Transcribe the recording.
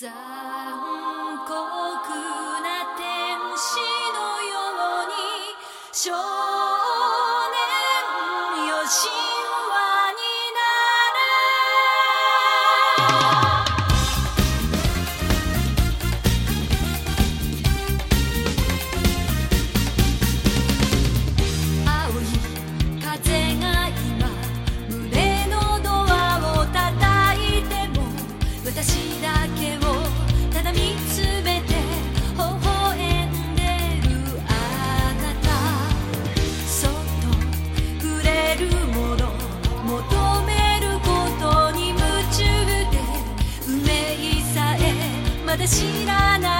残酷な天使のように少年よしまだ知らない